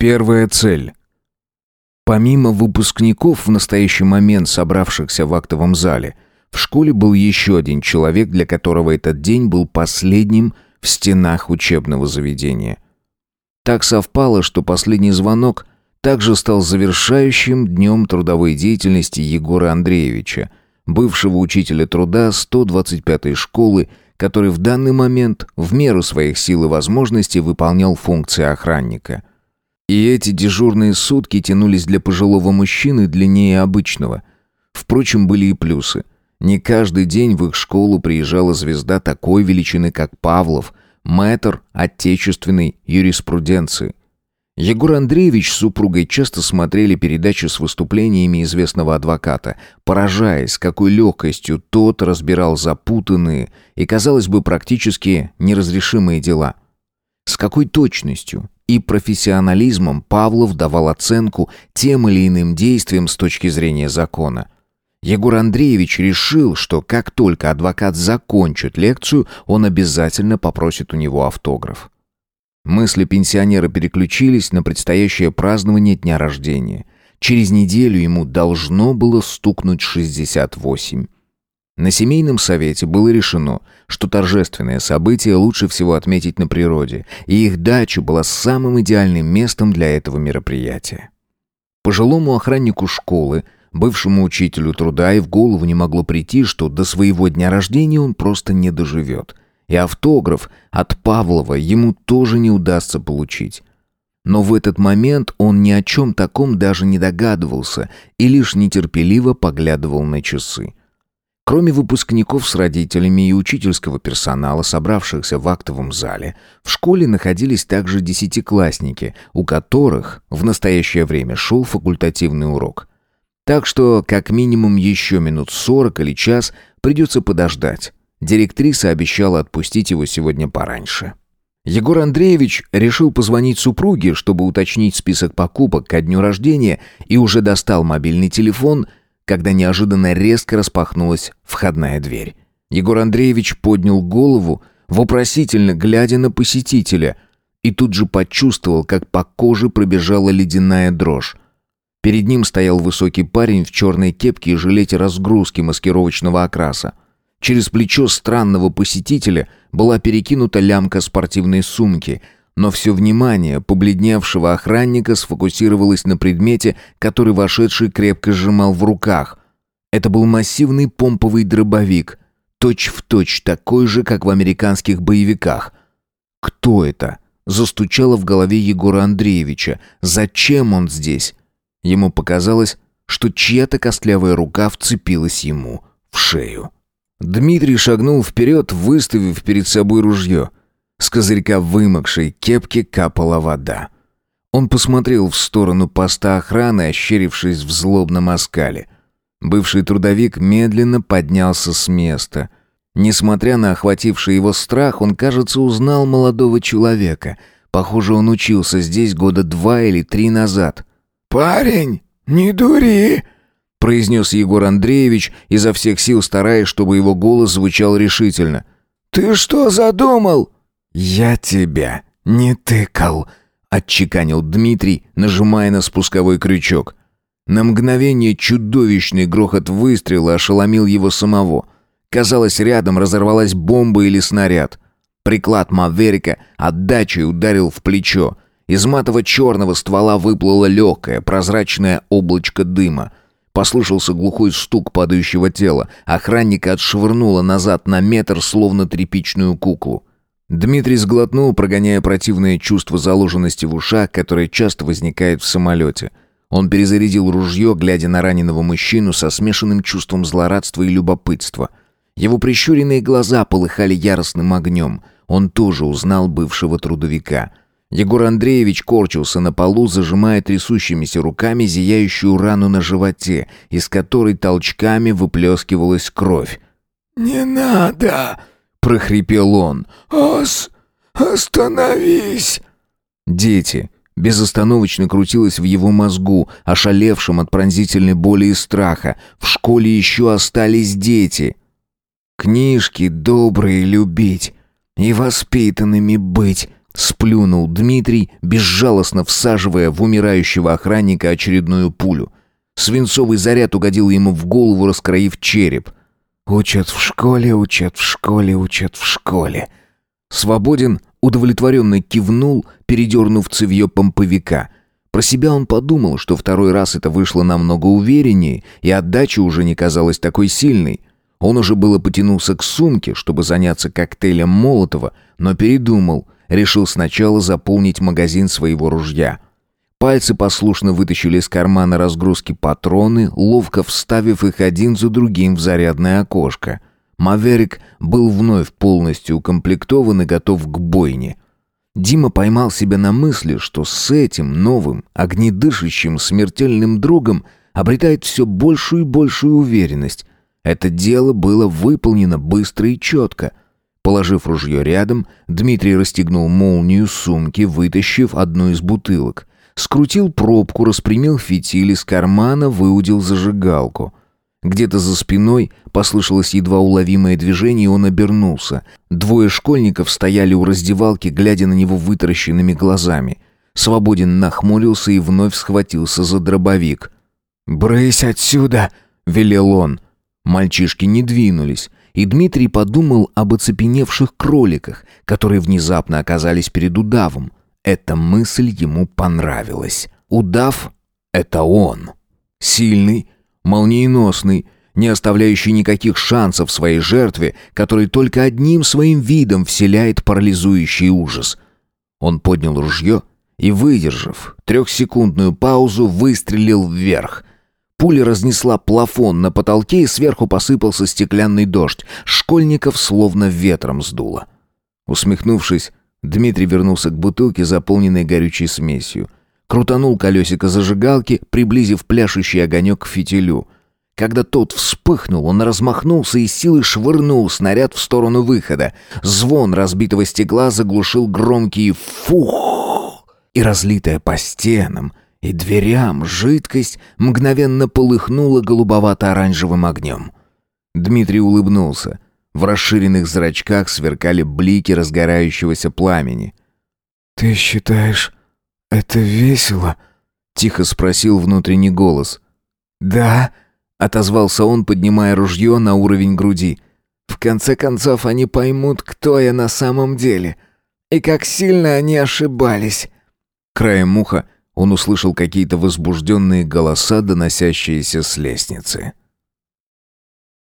Первая цель. Помимо выпускников в настоящий момент собравшихся в актовом зале, в школе был еще один человек, для которого этот день был последним в стенах учебного заведения. Так совпало, что последний звонок также стал завершающим днем трудовой деятельности Егора Андреевича, бывшего учителя труда 125-й школы, который в данный момент в меру своих сил и возможностей выполнял функции охранника. И эти дежурные сутки тянулись для пожилого мужчины длиннее обычного. Впрочем, были и плюсы. Не каждый день в их школу приезжала звезда такой величины, как Павлов, мэтр отечественной юриспруденции. Егор Андреевич с супругой часто смотрели передачи с выступлениями известного адвоката, поражаясь, какой легкостью тот разбирал запутанные и, казалось бы, практически неразрешимые дела. С какой точностью и профессионализмом Павлов давал оценку тем или иным действиям с точки зрения закона. Егор Андреевич решил, что как только адвокат закончит лекцию, он обязательно попросит у него автограф. Мысли пенсионера переключились на предстоящее празднование дня рождения. Через неделю ему должно было стукнуть 68. На семейном совете было решено, что торжественное событие лучше всего отметить на природе, и их дача была самым идеальным местом для этого мероприятия. Пожилому охраннику школы, бывшему учителю труда, и в голову не могло прийти, что до своего дня рождения он просто не доживет – и автограф от Павлова ему тоже не удастся получить. Но в этот момент он ни о чем таком даже не догадывался и лишь нетерпеливо поглядывал на часы. Кроме выпускников с родителями и учительского персонала, собравшихся в актовом зале, в школе находились также десятиклассники, у которых в настоящее время шел факультативный урок. Так что как минимум еще минут сорок или час придется подождать. Директриса обещала отпустить его сегодня пораньше. Егор Андреевич решил позвонить супруге, чтобы уточнить список покупок ко дню рождения, и уже достал мобильный телефон, когда неожиданно резко распахнулась входная дверь. Егор Андреевич поднял голову, вопросительно глядя на посетителя, и тут же почувствовал, как по коже пробежала ледяная дрожь. Перед ним стоял высокий парень в черной кепке и жилете разгрузки маскировочного окраса. Через плечо странного посетителя была перекинута лямка спортивной сумки, но все внимание побледневшего охранника сфокусировалось на предмете, который вошедший крепко сжимал в руках. Это был массивный помповый дробовик, точь-в-точь точь такой же, как в американских боевиках. «Кто это?» — застучало в голове Егора Андреевича. «Зачем он здесь?» Ему показалось, что чья-то костлявая рука вцепилась ему в шею. Дмитрий шагнул вперед, выставив перед собой ружье. С козырька вымокшей кепки капала вода. Он посмотрел в сторону поста охраны, ощерившись в злобном оскале. Бывший трудовик медленно поднялся с места. Несмотря на охвативший его страх, он, кажется, узнал молодого человека. Похоже, он учился здесь года два или три назад. «Парень, не дури!» произнес Егор Андреевич, изо всех сил стараясь, чтобы его голос звучал решительно. «Ты что задумал?» «Я тебя не тыкал», — отчеканил Дмитрий, нажимая на спусковой крючок. На мгновение чудовищный грохот выстрела ошеломил его самого. Казалось, рядом разорвалась бомба или снаряд. Приклад Маверика отдачей ударил в плечо. Из матово-черного ствола выплыло легкое, прозрачное облачко дыма — Послышался глухой стук падающего тела. Охранника отшвырнуло назад на метр, словно тряпичную куклу. Дмитрий сглотнул, прогоняя противное чувство заложенности в ушах, которое часто возникает в самолете. Он перезарядил ружье, глядя на раненого мужчину со смешанным чувством злорадства и любопытства. Его прищуренные глаза полыхали яростным огнем. Он тоже узнал бывшего трудовика — Егор Андреевич корчился на полу, зажимая трясущимися руками зияющую рану на животе, из которой толчками выплескивалась кровь. «Не надо!» — прохрипел он. «Ос, остановись!» Дети. Безостановочно крутилось в его мозгу, ошалевшим от пронзительной боли и страха. В школе еще остались дети. Книжки добрые любить и воспитанными быть Сплюнул Дмитрий, безжалостно всаживая в умирающего охранника очередную пулю. Свинцовый заряд угодил ему в голову, раскроив череп. «Учат в школе, учат в школе, учат в школе». Свободен удовлетворенно кивнул, передернув цевье помповика. Про себя он подумал, что второй раз это вышло намного увереннее, и отдача уже не казалась такой сильной. Он уже было потянулся к сумке, чтобы заняться коктейлем Молотова, но передумал, решил сначала заполнить магазин своего ружья. Пальцы послушно вытащили из кармана разгрузки патроны, ловко вставив их один за другим в зарядное окошко. Маверик был вновь полностью укомплектован и готов к бойне. Дима поймал себя на мысли, что с этим новым, огнедышащим, смертельным другом обретает все большую и большую уверенность. Это дело было выполнено быстро и четко. Положив ружье рядом, Дмитрий расстегнул молнию сумки, вытащив одну из бутылок. Скрутил пробку, распрямил фитиль из кармана, выудил зажигалку. Где-то за спиной послышалось едва уловимое движение, и он обернулся. Двое школьников стояли у раздевалки, глядя на него вытаращенными глазами. Свободен нахмурился и вновь схватился за дробовик. «Брысь отсюда!» — велел он. Мальчишки не двинулись, и Дмитрий подумал об оцепеневших кроликах, которые внезапно оказались перед удавом. Эта мысль ему понравилась. Удав — это он. Сильный, молниеносный, не оставляющий никаких шансов своей жертве, который только одним своим видом вселяет парализующий ужас. Он поднял ружье и, выдержав трехсекундную паузу, выстрелил вверх. Пуля разнесла плафон на потолке, и сверху посыпался стеклянный дождь. Школьников словно ветром сдуло. Усмехнувшись, Дмитрий вернулся к бутылке, заполненной горючей смесью. Крутанул колесико зажигалки, приблизив пляшущий огонек к фитилю. Когда тот вспыхнул, он размахнулся и силой швырнул снаряд в сторону выхода. Звон разбитого стекла заглушил громкий «фух!» и разлитая по стенам и дверям жидкость мгновенно полыхнула голубовато-оранжевым огнем. Дмитрий улыбнулся. В расширенных зрачках сверкали блики разгорающегося пламени. «Ты считаешь, «Это весело?» — тихо спросил внутренний голос. «Да», — отозвался он, поднимая ружье на уровень груди. «В конце концов они поймут, кто я на самом деле. И как сильно они ошибались». Краем уха он услышал какие-то возбужденные голоса, доносящиеся с лестницы.